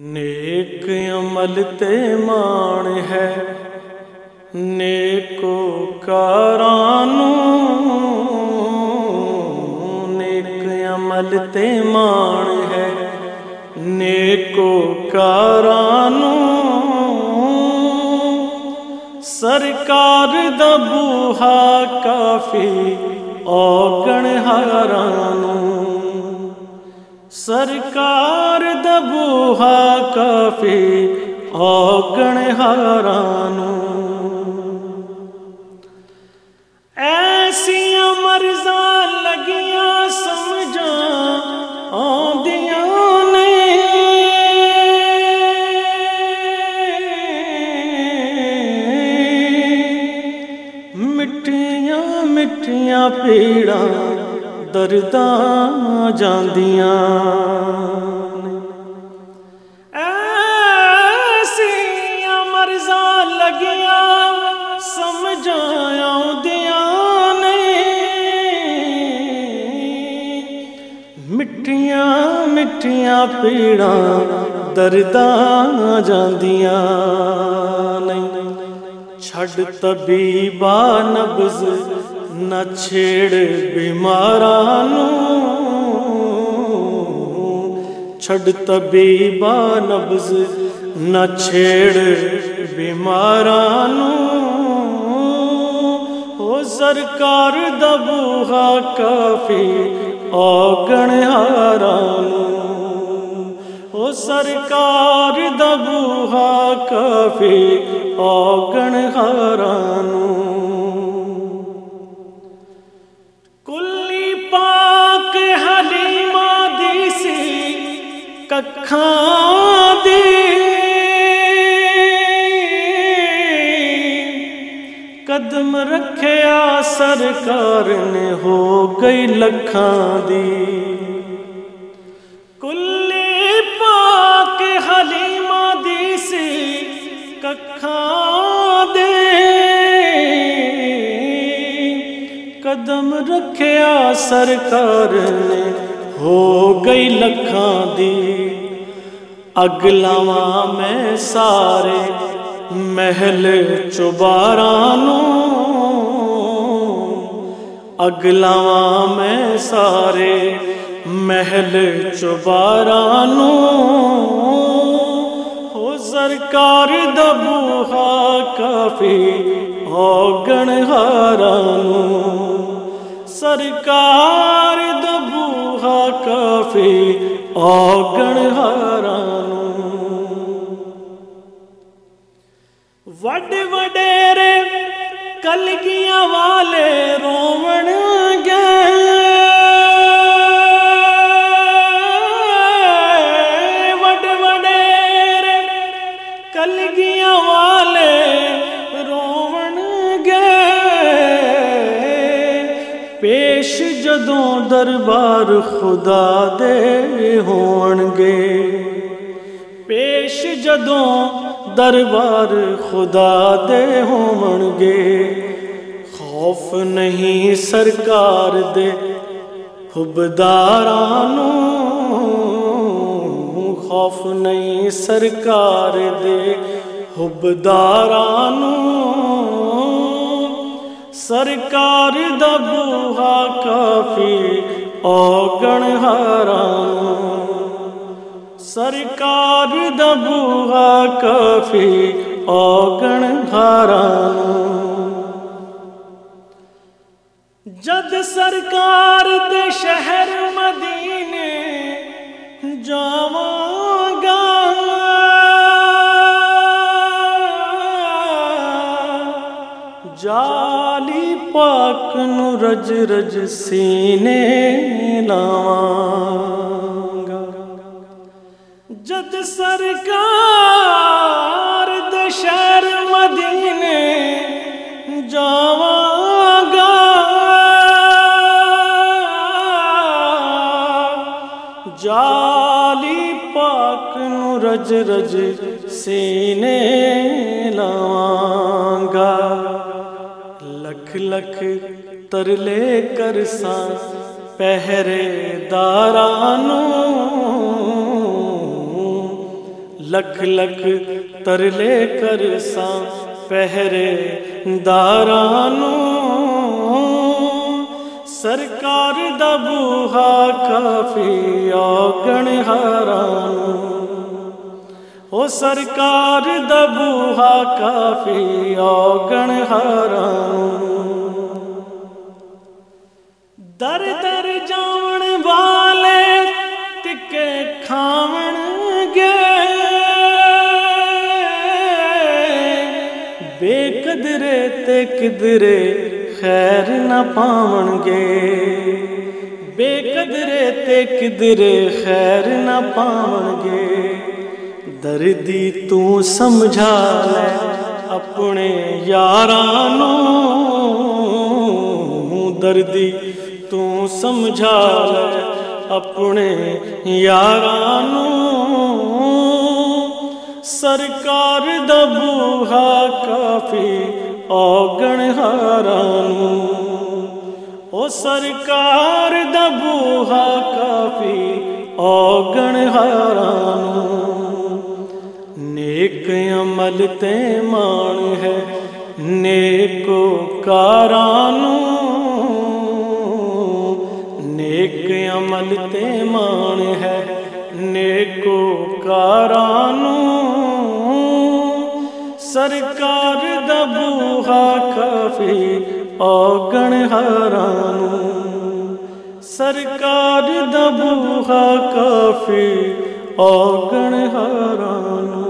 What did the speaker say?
نیک عمل تے مان ہے۔ نیکو کارانو، نیک عمل تے مان ہے۔ نیکو کارانو، سرکار دبوہا کافی اوگن ہارانو۔ سرکار دبوہا کافی اوگن ہارانو ایسیا مرزا لگیاں سمجھا آدیاں مٹھیاں مٹھیاں پیڑا جاندیاں ایسیاں مرزا لگیا سمجھایا دیا مٹھیاں مٹھیاں پیڑا درداں جاندیاں نہیں چھڑ طبیبا نبز نہ چھیڑ بیمارانو چھڑ طبیبا نبز نہ چھیڑ بیمارانو او سرکار دبوہا کافی اوگن ہارانو او سرکار دبوہا کافی اوگن ہارانو ککھاں دی قدم رکھیا سرکار نے ہو گئی لکھاں دی کلی پاک حلیمہ دیسی ککھاں دے قدم رکھیا سرکار نے ہو گئی لکھاں دی اگلاواں میں سارے محل چبارانو اگلاواں میں سارے محل چبارانو ہو سرکار دبوہا کافی اوگن ہارانو سرکار کافی آگن ہارانو وڈ وڈیرے کلگیاں والے رومن گئے پیش جدوں دربار خدا دے ہون گے۔ پیش جدوں دربار خدا دے ہون گے۔ خوف نہیں سرکار دے حبدارانو خوف نہیں سرکار دے سرکار دبوہا کافی اوگن ہارانو سرکار دبوہا کافی اوگن ہارانو جد سرکار دے شہر مدینے جاواں پاک نو رج رج سینے لاواں گا۔ جد سرکار دے شہر مدینے جاواں گا۔ جالی پاک نو رج رج سینے لاواں گا۔ لکھ لکھ ترلے کرساں پہرے دارانو لکھ لکھ ترلے کر سا پہرے دارانو سرکار دا بوہا کافی آگن ہارانو او سرکار دا بوہا کافی آگن ہارانو در در جان والے تکے کھاون گے بے قدرے تے کدرے خیر نہ پاون گے بے قدرے تے کدرے خیر نہ پاون گے دردی تو سمجھا لے اپنے یارانوں دردی تو سمجھا اپنے یارانوں سرکار دبوہا کافی اوگن ہارانو او سرکار دبوہا کافی اوگن ہارانو نیک عمل تے مان ہے نیکو کارانو نیک عمل تے مان ہے نیکو کارانو سرکار دبوہا کافی اوگن ہارانو سرکار دبوہا کافی اوگن ہارانو